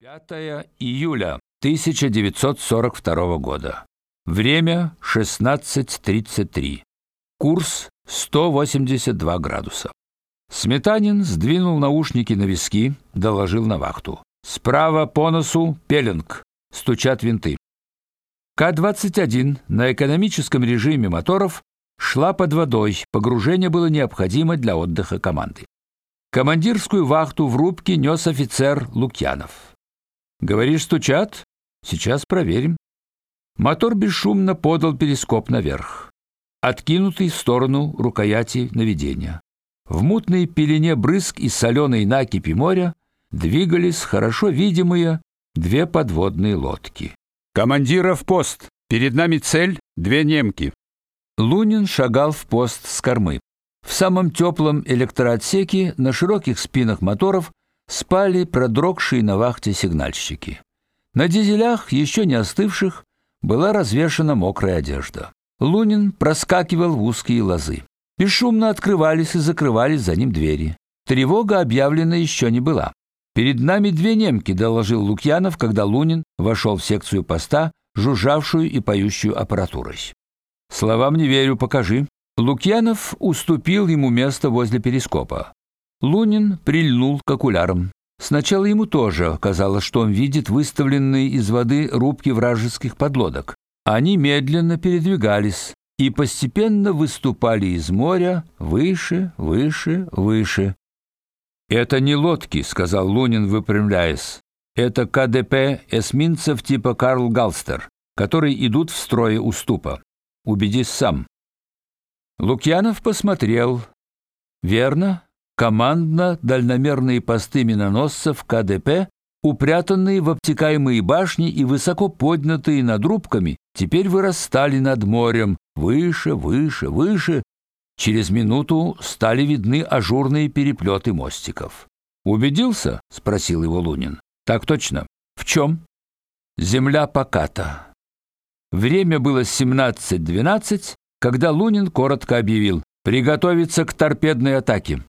5 июля 1942 года. Время 16:33. Курс 182 градуса. Сметанин сдвинул наушники на виски, доложил на вахту. Справа по носу пеленг, стучат винты. К-21 на экономическом режиме моторов шла под водой. Погружение было необходимо для отдыха команды. Командирскую вахту в рубке нес офицер Лукьянов. Говоришь, стучат? Сейчас проверим. Мотор бесшумно подал перископ наверх, откинутый в сторону рукояти наведения. В мутной пелене брызг из соленой накипи моря двигались хорошо видимые две подводные лодки. Командиров пост. Перед нами цель две немки. Лунин шагал в пост с кормы. В самом теплом электроотсеке на широких спинах моторов спали продрогшие на вахте сигнальщики. На дизелях, еще не остывших, была развешана мокрая одежда. Лунин проскакивал в узкие лозы. Бесшумно открывались и закрывались за ним двери. Тревога объявлена еще не была. Перед нами две немки, доложил Лукьянов, когда Лунин вошел в секцию поста, жужжавшую и поющую аппаратурой. Словам не верю, покажи. Лукьянов уступил ему место возле перископа. Лунин прильнул к окулярам. Сначала ему тоже казалось, что он видит выставленные из воды рубки вражеских подлодок. Они медленно передвигались и постепенно выступали из моря выше, выше, выше. Это не лодки, сказал Лунин, выпрямляясь. Это КДП эсминцев типа Карл Галстер, которые идут в строе уступа. Убедись сам. Лукьянов посмотрел. Верно, командно-дальномерные посты миноносцев КДП, упрятанные в обтекаемые башни и высоко поднятые над рубками, теперь вырастали над морем, выше, выше, выше. Через минуту стали видны ажурные переплеты мостиков. Убедился? спросил его Лунин. Так точно. В чем? Земля поката. Время было 17:12, когда Лунин коротко объявил: "Приготовиться к торпедной атаке".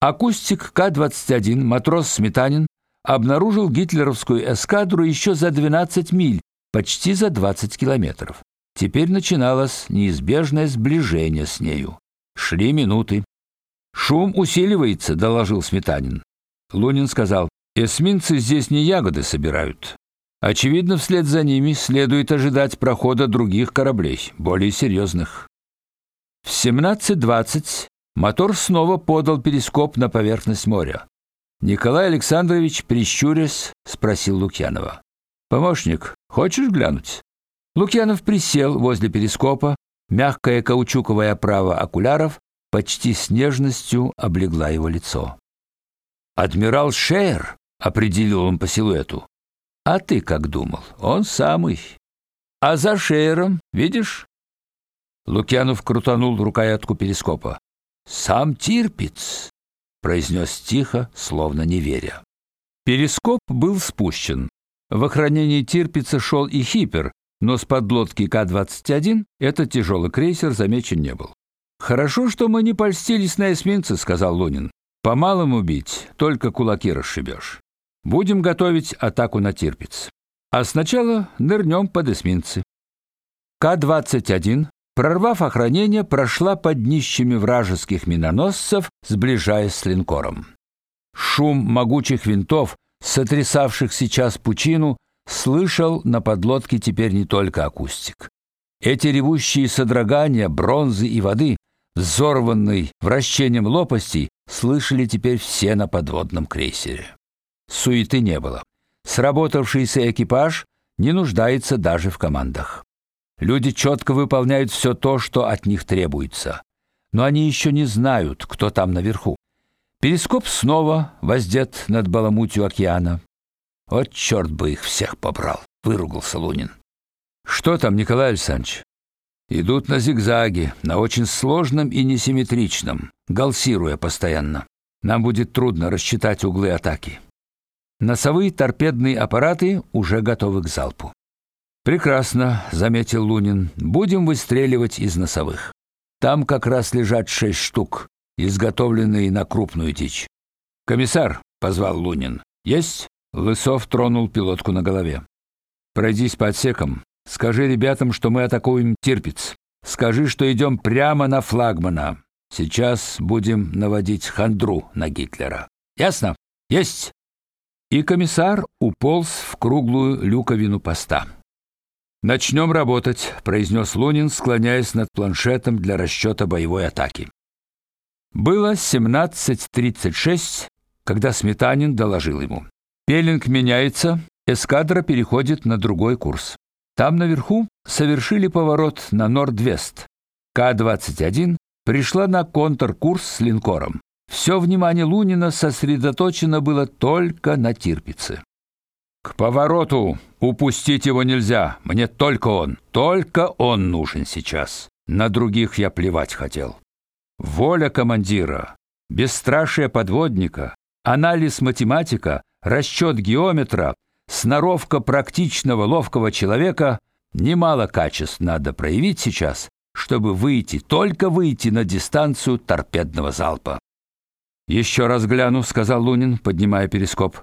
Акустик К-21 матрос Сметанин обнаружил гитлеровскую эскадру еще за 12 миль, почти за 20 километров. Теперь начиналось неизбежное сближение с нею. Шли минуты. Шум усиливается, доложил Сметанин. Лунин сказал: "Эсминцы здесь не ягоды собирают. Очевидно, вслед за ними следует ожидать прохода других кораблей, более серьезных». В 17:20 Мотор снова подал перископ на поверхность моря. Николай Александрович, прищурясь, спросил Лукьянова: "Помощник, хочешь глянуть?" Лукьянов присел возле перископа, мягкая каучуковая оправа окуляров почти с нежностью облегла его лицо. "Адмирал Шейер", определил он по силуэту. "А ты как думал? Он самый. А за Шейером, видишь?" Лукьянов крутанул рукоятку перископа. Сам Тирпиц, произнес тихо, словно не веря. Перископ был спущен. В охранении Тирпица шел и Хипер, но с подлодки К-21 этот тяжелый крейсер замечен не был. Хорошо, что мы не польстились на эсминцы, сказал Лунин. По малому бить, только кулаки расшибешь. Будем готовить атаку на Тирпиц. А сначала нырнем под эсминцы. К-21 прорвав охранение, прошла под днищами вражеских миноносцев, сближаясь с линкором. Шум могучих винтов, сотрясавших сейчас пучину, слышал на подлодке теперь не только акустик. Эти ревущие содрогания бронзы и воды, взорванной вращением лопастей, слышали теперь все на подводном крейсере. Суеты не было. Сработавшийся экипаж не нуждается даже в командах. Люди четко выполняют все то, что от них требуется. Но они еще не знают, кто там наверху. Перископ снова воздет над баламутью океана. Вот черт бы их всех побрал, выругался Лунин. Что там, Николай Александрович? Идут на зигзаге, на очень сложном и несимметричном, галсируя постоянно. Нам будет трудно рассчитать углы атаки. Носовые торпедные аппараты уже готовы к залпу. Прекрасно, заметил Лунин. Будем выстреливать из носовых. Там как раз лежат шесть штук, изготовленные на крупную дичь. Комиссар, позвал Лунин. Есть? Лысов тронул пилотку на голове. Пройдись по отсекам. Скажи ребятам, что мы атакуем Тирпиц. Скажи, что идем прямо на флагмана. Сейчас будем наводить хандру на Гитлера. Ясно? Есть. И комиссар уполз в круглую люковину поста. Начнем работать, произнес Лунин, склоняясь над планшетом для расчета боевой атаки. Было 17:36, когда Сметанин доложил ему: "Пелинг меняется, эскадра переходит на другой курс. Там наверху совершили поворот на норд-вест. К-21 пришла на контркурс с линкором. Все внимание Лунина сосредоточено было только на Тирпице. К повороту упустить его нельзя. Мне только он, только он нужен сейчас. На других я плевать хотел. Воля командира, бесстрашие подводника, анализ математика, расчет геометра, сноровка практичного ловкого человека немало качеств надо проявить сейчас, чтобы выйти, только выйти на дистанцию торпедного залпа. Еще раз гляну, сказал Лунин, поднимая перископ.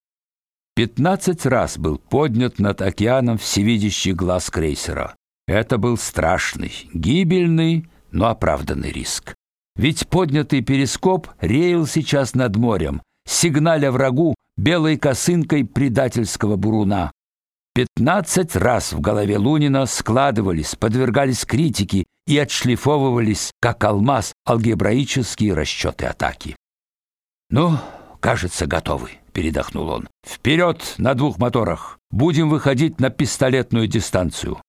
Пятнадцать раз был поднят над океаном всевидящий глаз крейсера. Это был страшный, гибельный, но оправданный риск. Ведь поднятый перископ реял сейчас над морем, сигналя врагу белой косынкой предательского буруна. Пятнадцать раз в голове Лунина складывались, подвергались критике и отшлифовывались, как алмаз, алгебраические расчеты атаки. Ну, кажется, готовы, передохнул он. Вперед на двух моторах. Будем выходить на пистолетную дистанцию.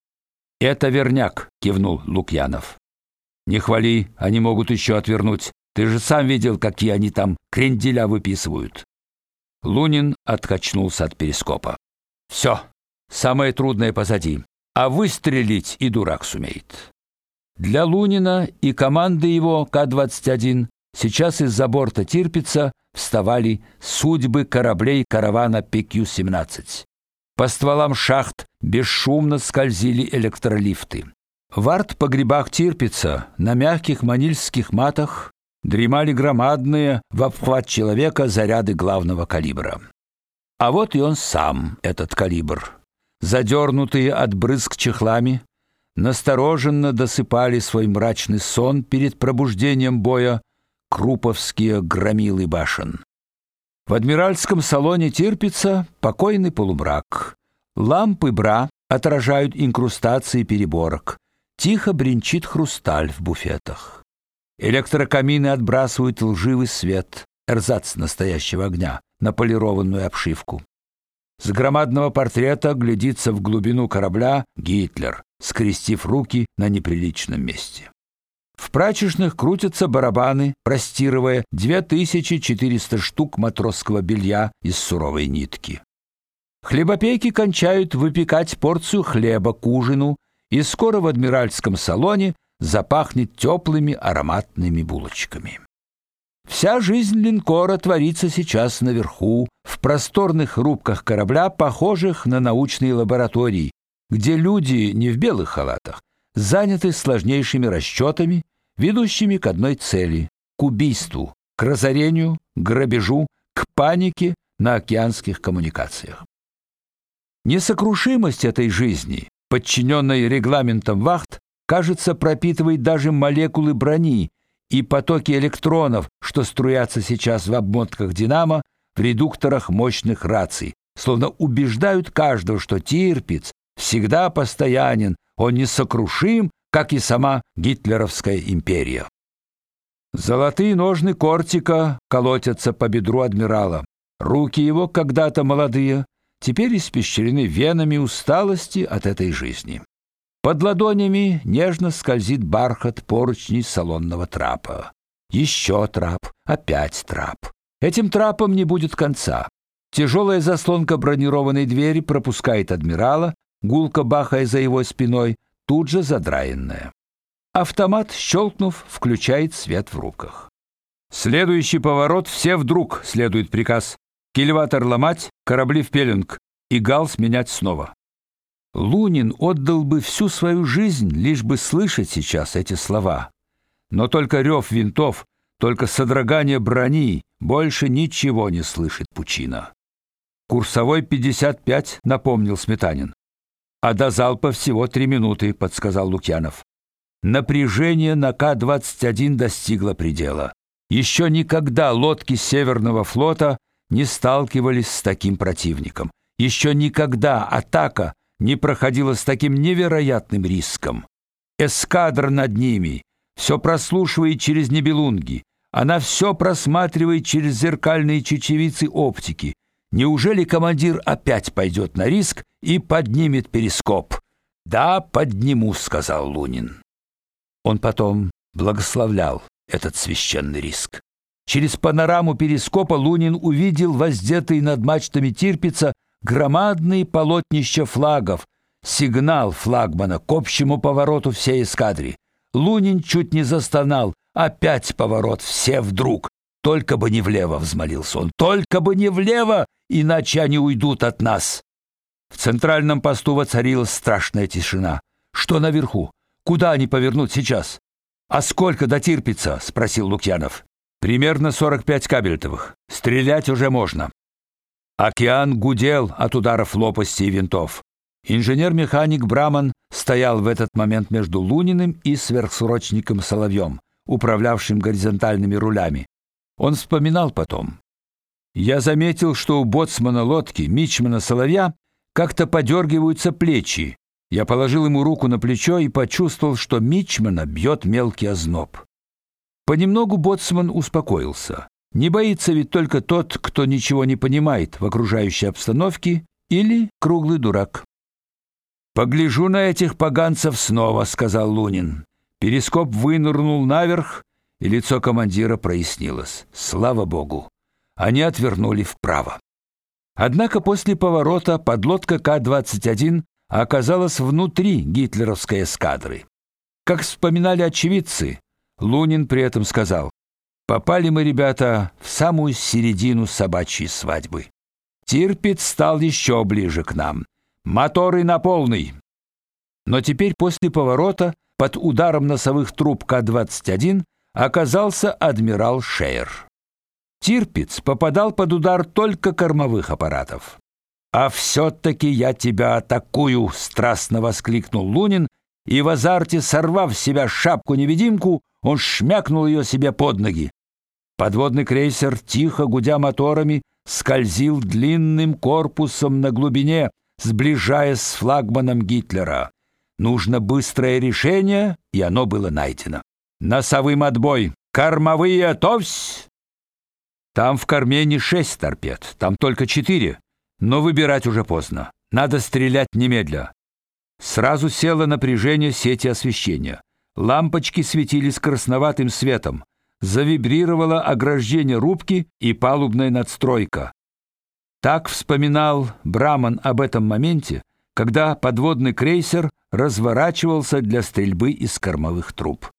Это верняк, кивнул Лукьянов. Не хвали, они могут еще отвернуть. Ты же сам видел, какие они там кренделя выписывают. Лунин откачнулся от перископа. Все, Самое трудное позади, а выстрелить и дурак сумеет. Для Лунина и команды его К-21 сейчас из-за борта Тирпица вставали судьбы кораблей каравана ПК-17. По стволам шахт бесшумно скользили электролифты. В арт-погребах Тирпица на мягких манильских матах дремали громадные в обхват человека заряды главного калибра. А вот и он сам, этот калибр задернутые от брызг чехлами, настороженно досыпали свой мрачный сон перед пробуждением боя круповские громилы башен. В адмиральском салоне терпится покойный полумрак. Лампы бра отражают инкрустации переборок. Тихо бренчит хрусталь в буфетах. Электрокамины отбрасывают лживый свет, эрзац настоящего огня, на полированную обшивку. С громадного портрета глядится в глубину корабля Гитлер, скрестив руки на неприличном месте. В прачечных крутятся барабаны, простирывая 2400 штук матросского белья из суровой нитки. Хлебопеки кончают выпекать порцию хлеба к ужину, и скоро в адмиральском салоне запахнет теплыми ароматными булочками. Вся жизнь линкора творится сейчас наверху, в просторных рубках корабля, похожих на научные лаборатории, где люди не в белых халатах, заняты сложнейшими расчетами, ведущими к одной цели к убийству, к разорению, грабежу, к панике на океанских коммуникациях. Несокрушимость этой жизни, подчиненной регламентам вахт, кажется, пропитывает даже молекулы брони, и потоки электронов, что струятся сейчас в обмотках динамо, в редукторах мощных раций, словно убеждают каждого, что Тирпиц всегда постоянен, он несокрушим, как и сама гитлеровская империя. Золотые ножны кортика колотятся по бедру адмирала. Руки его, когда-то молодые, теперь испещрены венами усталости от этой жизни. Под ладонями нежно скользит бархат поручней салонного трапа. Еще трап, опять трап. Этим трапом не будет конца. Тяжелая заслонка бронированной двери пропускает адмирала, гулко бахая за его спиной, тут же задраенная. Автомат, щелкнув, включает свет в руках. Следующий поворот все вдруг следует приказ. Кильватор ломать, корабли в пеленг и галс менять снова. Лунин отдал бы всю свою жизнь, лишь бы слышать сейчас эти слова. Но только рев винтов, только содрогание брони, больше ничего не слышит Пучина. Курсовой 55, напомнил Сметанин. А до залпа всего три минуты, подсказал Лукьянов. Напряжение на К-21 достигло предела. Еще никогда лодки Северного флота не сталкивались с таким противником. Еще никогда атака не проходила с таким невероятным риском. Эскадра над ними все прослушивает через небелунги. Она все просматривает через зеркальные чечевицы оптики. Неужели командир опять пойдет на риск и поднимет перископ? Да, подниму, сказал Лунин. Он потом благословлял этот священный риск. Через панораму перископа Лунин увидел воздетые над мачтами Тирпица громадные полотнища флагов, сигнал флагмана к общему повороту всей эскадры. Лунин чуть не застонал. Опять поворот, все вдруг. Только бы не влево, взмолился он. Только бы не влево, иначе они уйдут от нас. В центральном посту воцарилась страшная тишина. Что наверху? Куда они повернут сейчас? А сколько до Тирпица? спросил Лукьянов. Примерно 45 кабельтовых. Стрелять уже можно. Океан гудел от ударов лопастей и винтов. Инженер-механик Браман стоял в этот момент между Луниным и сверхсрочником Соловьем, управлявшим горизонтальными рулями. Он вспоминал потом: "Я заметил, что у боцмана лодки мичмана Соловья как-то подергиваются плечи. Я положил ему руку на плечо и почувствовал, что мичмана бьет мелкий озноб. Понемногу боцман успокоился. Не боится ведь только тот, кто ничего не понимает в окружающей обстановке или круглый дурак. Погляжу на этих поганцев снова, сказал Лунин. Перископ вынырнул наверх, и лицо командира прояснилось. Слава богу. Они отвернули вправо. Однако после поворота подлодка К-21 оказалась внутри гитлеровской эскадры. Как вспоминали очевидцы, Лунин при этом сказал: "Попали мы, ребята, в самую середину собачьей свадьбы. Тирпиц стал еще ближе к нам. Моторы на полный. Но теперь после поворота под ударом носовых труб К-21 оказался адмирал Шейер. Тирпиц попадал под удар только кормовых аппаратов. А все таки я тебя атакую, страстно воскликнул Лунин, и в азарте сорвав с себя шапку-невидимку, он шмякнул ее себе под ноги. Подводный крейсер тихо гудя моторами скользил длинным корпусом на глубине, сближаясь с флагманом Гитлера. Нужно быстрое решение, и оно было найдено. Носовым отбой. Кормовые товсь. Там в корме не шесть торпед, там только четыре. Но выбирать уже поздно. Надо стрелять немедля. Сразу село напряжение сети освещения. Лампочки светились красноватым светом. Завибрировало ограждение рубки и палубная надстройка. Так вспоминал Браман об этом моменте, когда подводный крейсер разворачивался для стрельбы из кормовых труб.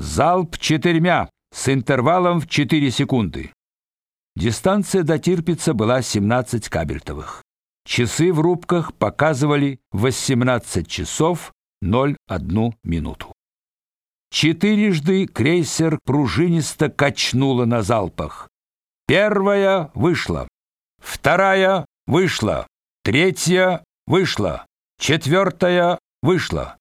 Залп четырьмя с интервалом в 4 секунды. Дистанция до Тирпица была 17 кабельтовых. Часы в рубках показывали 18 часов 01 минуту. Четырежды крейсер пружинисто качнуло на залпах. Первая вышла. Вторая вышла. Третья вышла. Четвертая вышла.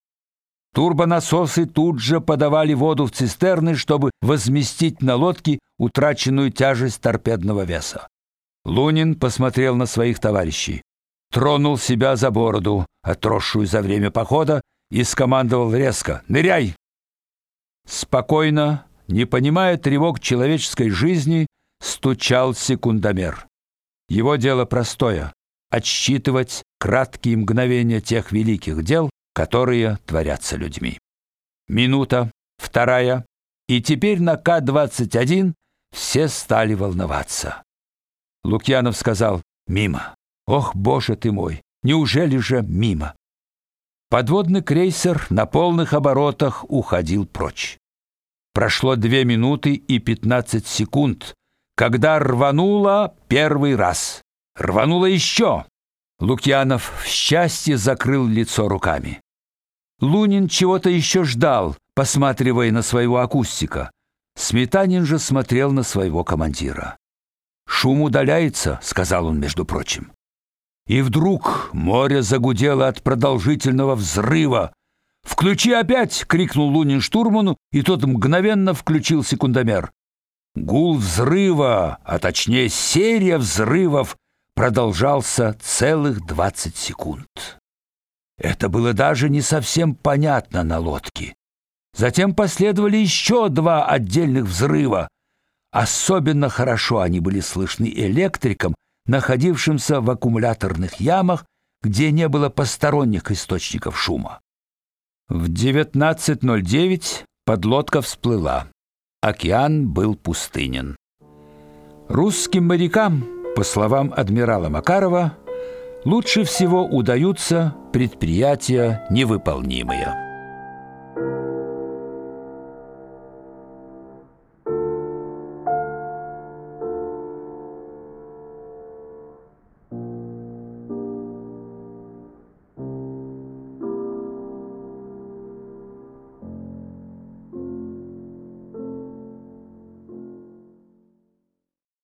Турбонасосы тут же подавали воду в цистерны, чтобы возместить на лодке утраченную тяжесть торпедного веса. Лунин посмотрел на своих товарищей, тронул себя за бороду, отросшую за время похода, и скомандовал резко: "Ныряй!" Спокойно, не понимая тревог человеческой жизни, стучал секундомер. Его дело простое отсчитывать краткие мгновения тех великих дел, которые творятся людьми. Минута, вторая, и теперь на К-21 все стали волноваться. Лукьянов сказал: "Мимо. Ох, боже ты мой, неужели же мимо?" Подводный крейсер на полных оборотах уходил прочь. Прошло две минуты и пятнадцать секунд, когда рвануло первый раз. Рвануло еще. Лукьянов в счастье закрыл лицо руками. Лунин чего-то еще ждал, посматривая на своего акустика. Сметанин же смотрел на своего командира. Шум удаляется, сказал он, между прочим. И вдруг море загудело от продолжительного взрыва. «Включи опять!» — крикнул Лунин штурману, и тот мгновенно включил секундомер. Гул взрыва, а точнее серия взрывов, продолжался целых двадцать секунд. Это было даже не совсем понятно на лодке. Затем последовали еще два отдельных взрыва. Особенно хорошо они были слышны электрикам, находившимся в аккумуляторных ямах, где не было посторонних источников шума. В 19:09 подлодка всплыла. Океан был пустынен. Русским морякам, по словам адмирала Макарова, лучше всего удаются предприятия невыполнимые.